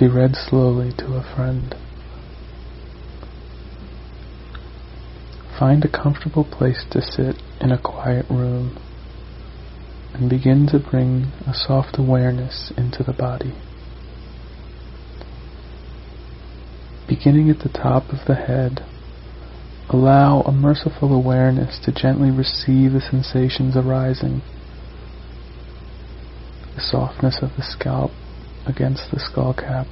be read slowly to a friend. Find a comfortable place to sit in a quiet room and begin to bring a soft awareness into the body. Beginning at the top of the head, allow a merciful awareness to gently receive the sensations arising. The softness of the scalp against the skull cap,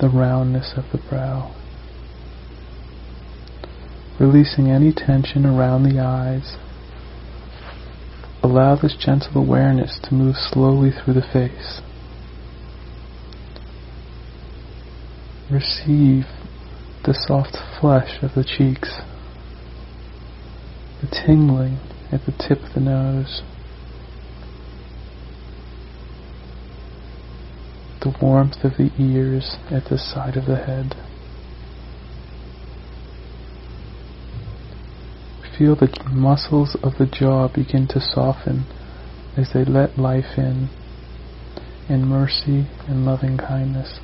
the roundness of the brow. Releasing any tension around the eyes, allow this gentle awareness to move slowly through the face. Receive the soft flesh of the cheeks, the tingling at the tip of the nose, the warmth of the ears at the side of the head. Feel the muscles of the jaw begin to soften as they let life in, in mercy and loving kindness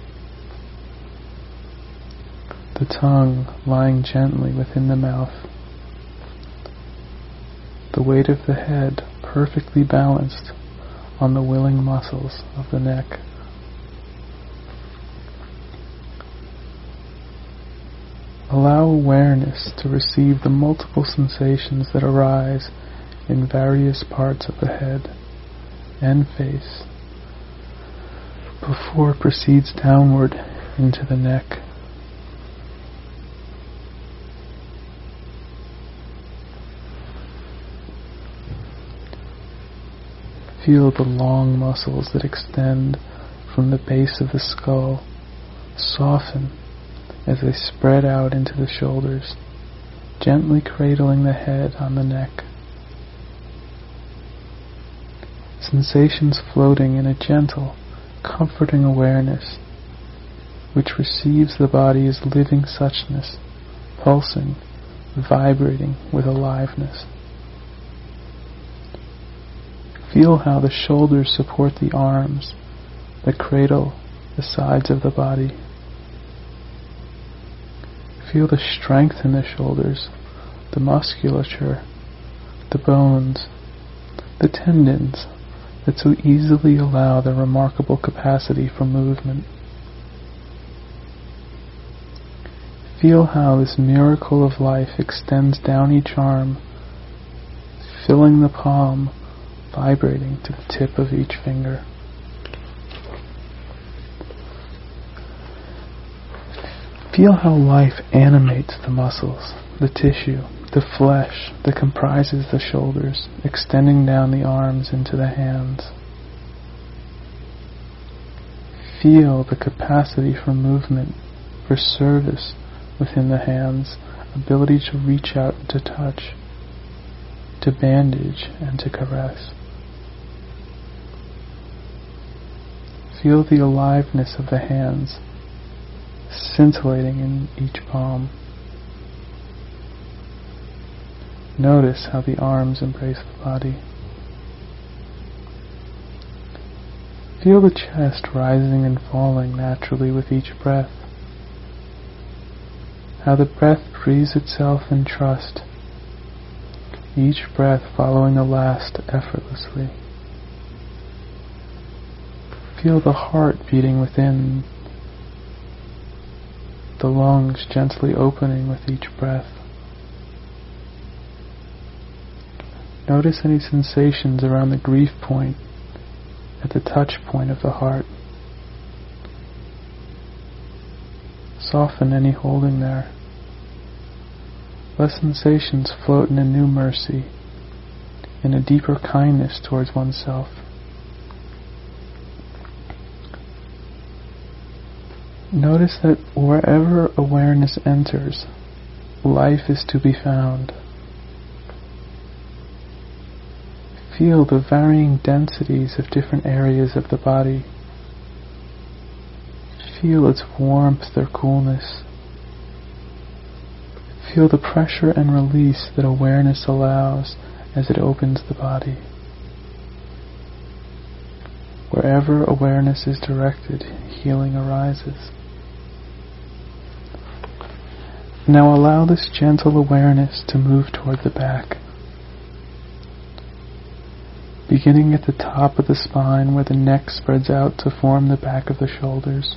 the tongue lying gently within the mouth, the weight of the head perfectly balanced on the willing muscles of the neck. Allow awareness to receive the multiple sensations that arise in various parts of the head and face before it proceeds downward into the neck. Feel the long muscles that extend from the base of the skull soften as they spread out into the shoulders, gently cradling the head on the neck. Sensations floating in a gentle, comforting awareness which receives the body as living suchness, pulsing, vibrating with aliveness. Feel how the shoulders support the arms that cradle the sides of the body. Feel the strength in the shoulders, the musculature, the bones, the tendons that so easily allow the remarkable capacity for movement. Feel how this miracle of life extends down each arm, filling the palm vibrating to the tip of each finger. Feel how life animates the muscles, the tissue, the flesh that comprises the shoulders, extending down the arms into the hands. Feel the capacity for movement, for service within the hands, ability to reach out and to touch, to bandage and to caress. Feel the aliveness of the hands scintillating in each palm. Notice how the arms embrace the body. Feel the chest rising and falling naturally with each breath. How the breath breathes itself in trust, each breath following the last effortlessly. Feel the heart beating within, the lungs gently opening with each breath. Notice any sensations around the grief point, at the touch point of the heart. Soften any holding there. Let sensations float in a new mercy, in a deeper kindness towards oneself. Notice that wherever awareness enters, life is to be found. Feel the varying densities of different areas of the body. Feel its warmth or coolness. Feel the pressure and release that awareness allows as it opens the body. Wherever awareness is directed, healing arises. Now allow this gentle awareness to move toward the back. Beginning at the top of the spine where the neck spreads out to form the back of the shoulders.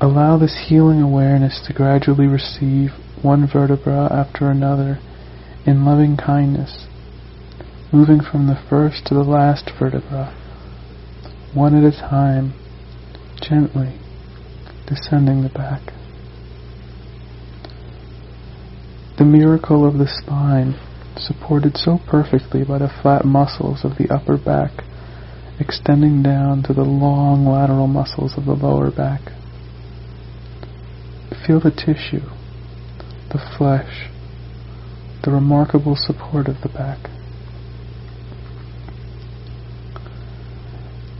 Allow this healing awareness to gradually receive one vertebra after another in loving kindness, moving from the first to the last vertebra, one at a time, gently descending the back. The miracle of the spine, supported so perfectly by the flat muscles of the upper back, extending down to the long lateral muscles of the lower back. Feel the tissue, the flesh, the remarkable support of the back.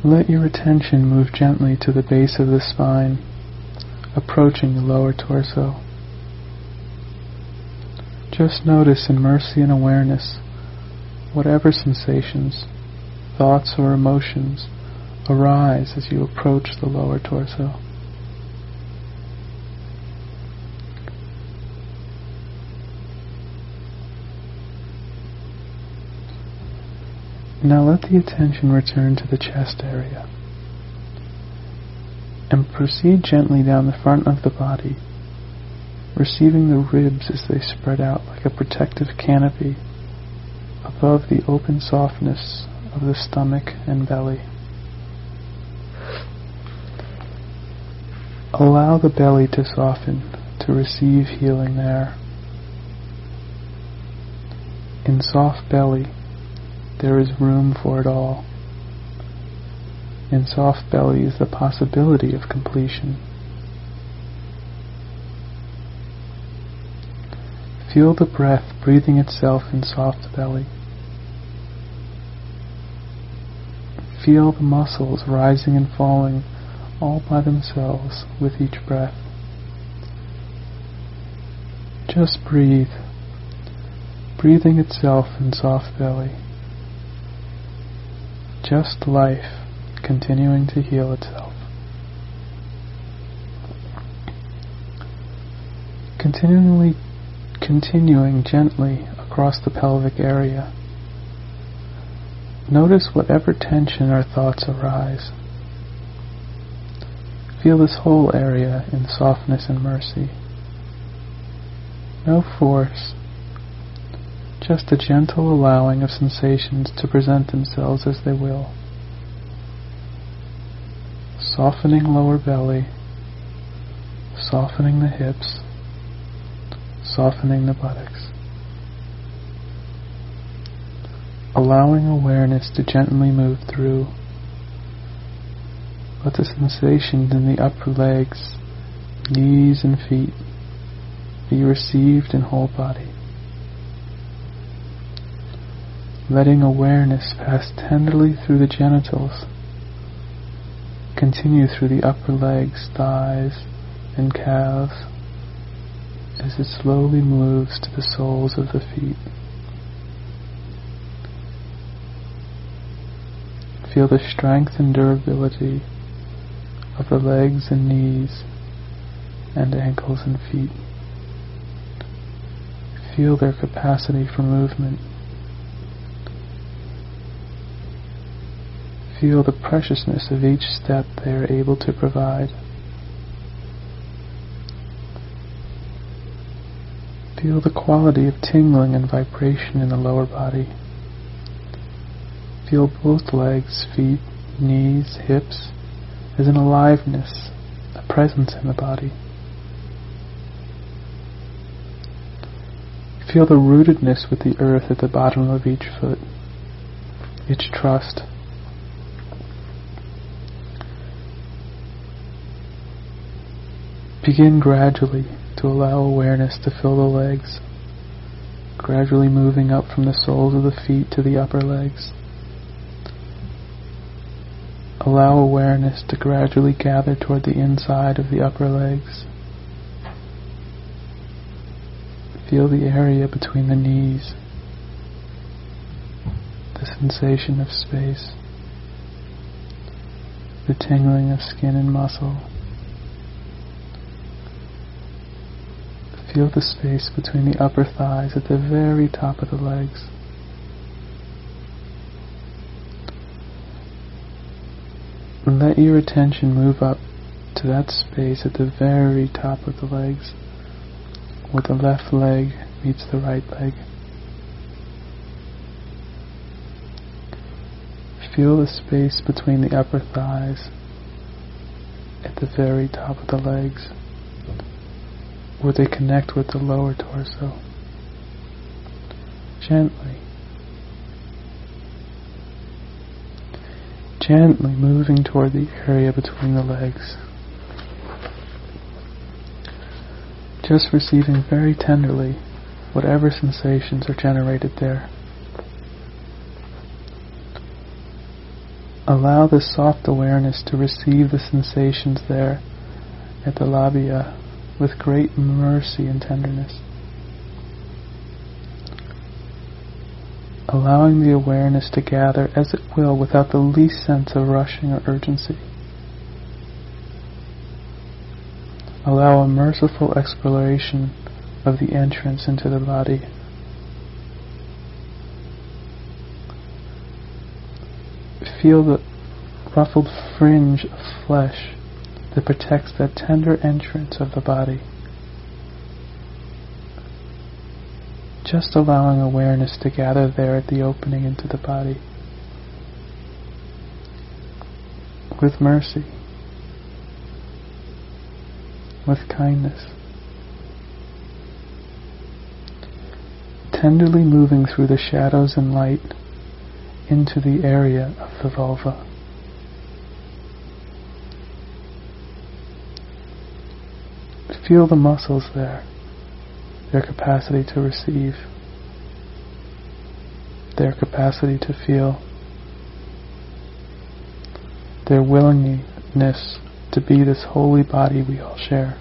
Let your attention move gently to the base of the spine, approaching the lower torso. Just notice in mercy and awareness whatever sensations, thoughts, or emotions arise as you approach the lower torso. Now let the attention return to the chest area and proceed gently down the front of the body receiving the ribs as they spread out like a protective canopy above the open softness of the stomach and belly. Allow the belly to soften, to receive healing there. In soft belly, there is room for it all. In soft belly is the possibility of completion. Feel the breath breathing itself in soft belly. Feel the muscles rising and falling all by themselves with each breath. Just breathe, breathing itself in soft belly. Just life continuing to heal itself. Continually continuing gently across the pelvic area. Notice whatever tension or thoughts arise. Feel this whole area in softness and mercy. No force, just a gentle allowing of sensations to present themselves as they will. Softening lower belly, softening the hips, softening the buttocks. Allowing awareness to gently move through. Let the sensations in the upper legs, knees and feet be received in whole body. Letting awareness pass tenderly through the genitals, continue through the upper legs, thighs, and calves, as it slowly moves to the soles of the feet. Feel the strength and durability of the legs and knees and ankles and feet. Feel their capacity for movement. Feel the preciousness of each step they are able to provide. Feel the quality of tingling and vibration in the lower body. Feel both legs, feet, knees, hips as an aliveness, a presence in the body. Feel the rootedness with the earth at the bottom of each foot, each trust. Begin gradually to allow awareness to fill the legs, gradually moving up from the soles of the feet to the upper legs. Allow awareness to gradually gather toward the inside of the upper legs. Feel the area between the knees, the sensation of space. the tingling of skin and muscle. Feel the space between the upper thighs at the very top of the legs. let your attention move up to that space at the very top of the legs, where the left leg meets the right leg. Feel the space between the upper thighs at the very top of the legs, where they connect with the lower torso. Gently. gently moving toward the area between the legs. Just receiving very tenderly whatever sensations are generated there. Allow this soft awareness to receive the sensations there at the labia with great mercy and tenderness. allowing the awareness to gather as it will without the least sense of rushing or urgency. Allow a merciful exploration of the entrance into the body. Feel the ruffled fringe of flesh that protects that tender entrance of the body. just allowing awareness to gather there at the opening into the body. With mercy, with kindness, tenderly moving through the shadows and light into the area of the vulva. Feel the muscles there their capacity to receive, their capacity to feel, their willingness to be this holy body we all share.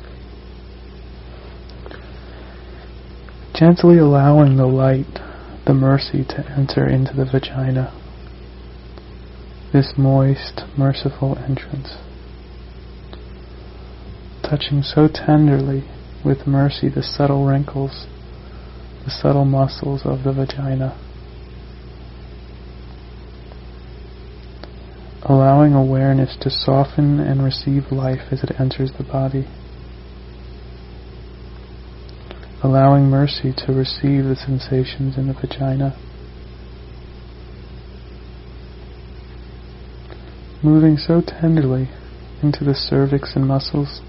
Gently allowing the light, the mercy to enter into the vagina, this moist, merciful entrance, touching so tenderly with mercy the subtle wrinkles, the subtle muscles of the vagina. Allowing awareness to soften and receive life as it enters the body. Allowing mercy to receive the sensations in the vagina. Moving so tenderly into the cervix and muscles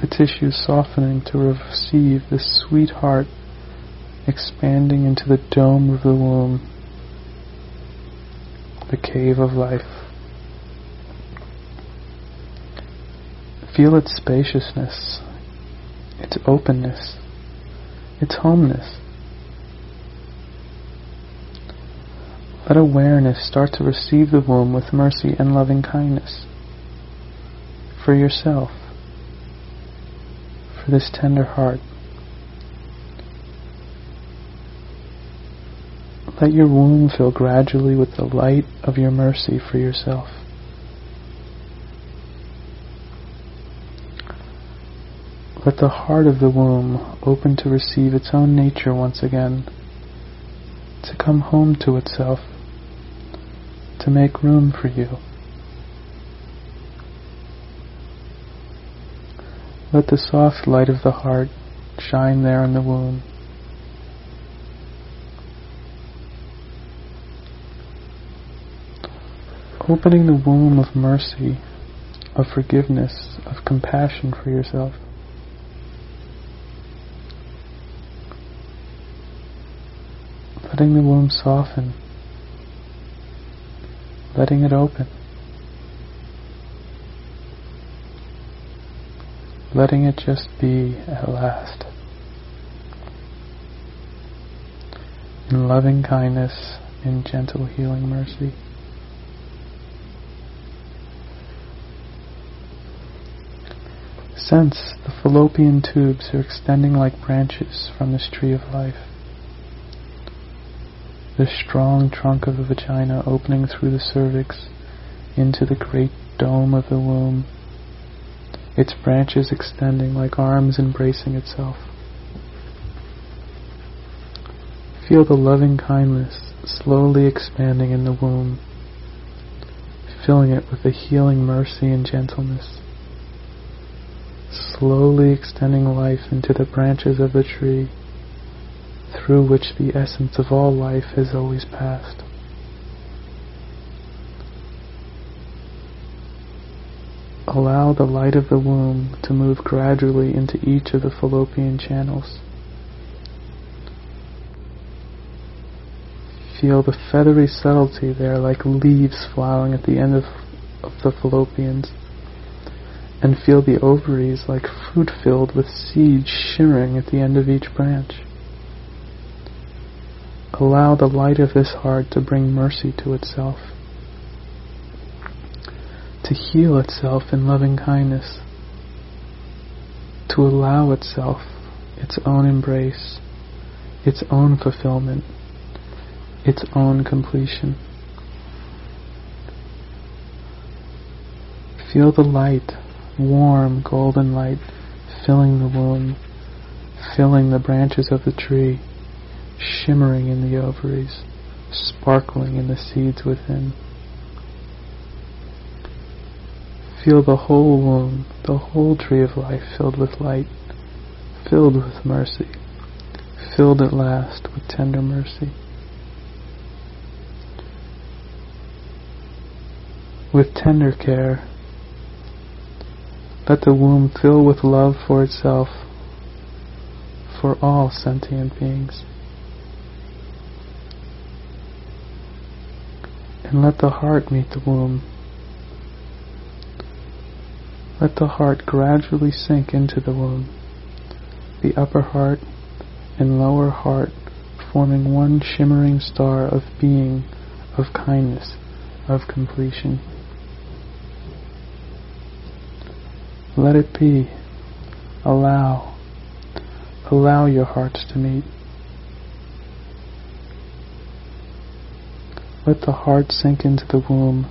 the tissue softening to receive the sweet heart expanding into the dome of the womb, the cave of life. Feel its spaciousness, its openness, its homeness. Let awareness start to receive the womb with mercy and loving kindness for yourself for this tender heart. Let your womb fill gradually with the light of your mercy for yourself. Let the heart of the womb open to receive its own nature once again, to come home to itself, to make room for you. Let the soft light of the heart shine there in the womb. Opening the womb of mercy, of forgiveness, of compassion for yourself. Letting the womb soften, letting it open. Letting it just be at last. In loving kindness, in gentle healing mercy. Sense the fallopian tubes are extending like branches from this tree of life. The strong trunk of the vagina opening through the cervix into the great dome of the womb, its branches extending like arms embracing itself. Feel the loving kindness slowly expanding in the womb, filling it with a healing mercy and gentleness, slowly extending life into the branches of the tree through which the essence of all life has always passed. Allow the light of the womb to move gradually into each of the fallopian channels. Feel the feathery subtlety there like leaves flowering at the end of, of the fallopians. And feel the ovaries like fruit filled with seeds shimmering at the end of each branch. Allow the light of this heart to bring mercy to itself, to heal itself in loving kindness, to allow itself its own embrace, its own fulfillment its own completion. Feel the light, warm golden light, filling the womb, filling the branches of the tree, shimmering in the ovaries, sparkling in the seeds within. Feel the whole womb, the whole tree of life filled with light, filled with mercy, filled at last with tender mercy. with tender care. Let the womb fill with love for itself, for all sentient beings. And let the heart meet the womb. Let the heart gradually sink into the womb, the upper heart and lower heart forming one shimmering star of being, of kindness, of completion. Let it be. Allow. Allow your hearts to meet. Let the heart sink into the womb.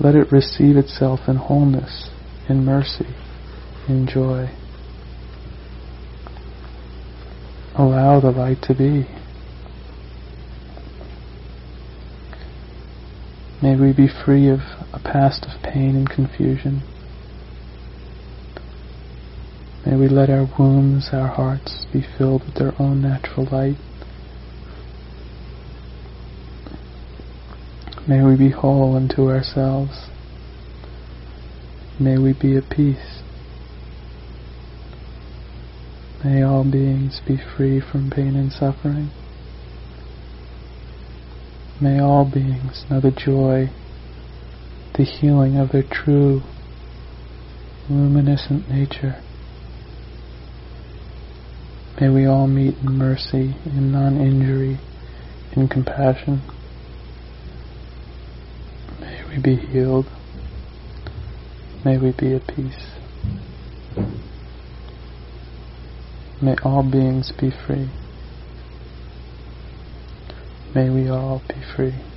Let it receive itself in wholeness, in mercy, in joy. Allow the light to be. May we be free of a past of pain and confusion. May we let our wombs, our hearts, be filled with their own natural light. May we be whole unto ourselves. May we be at peace. May all beings be free from pain and suffering. May all beings know the joy, the healing of their true, luminescent nature. May we all meet in mercy, in non-injury, in compassion. We be healed. May we be at peace. May all beings be free. May we all be free.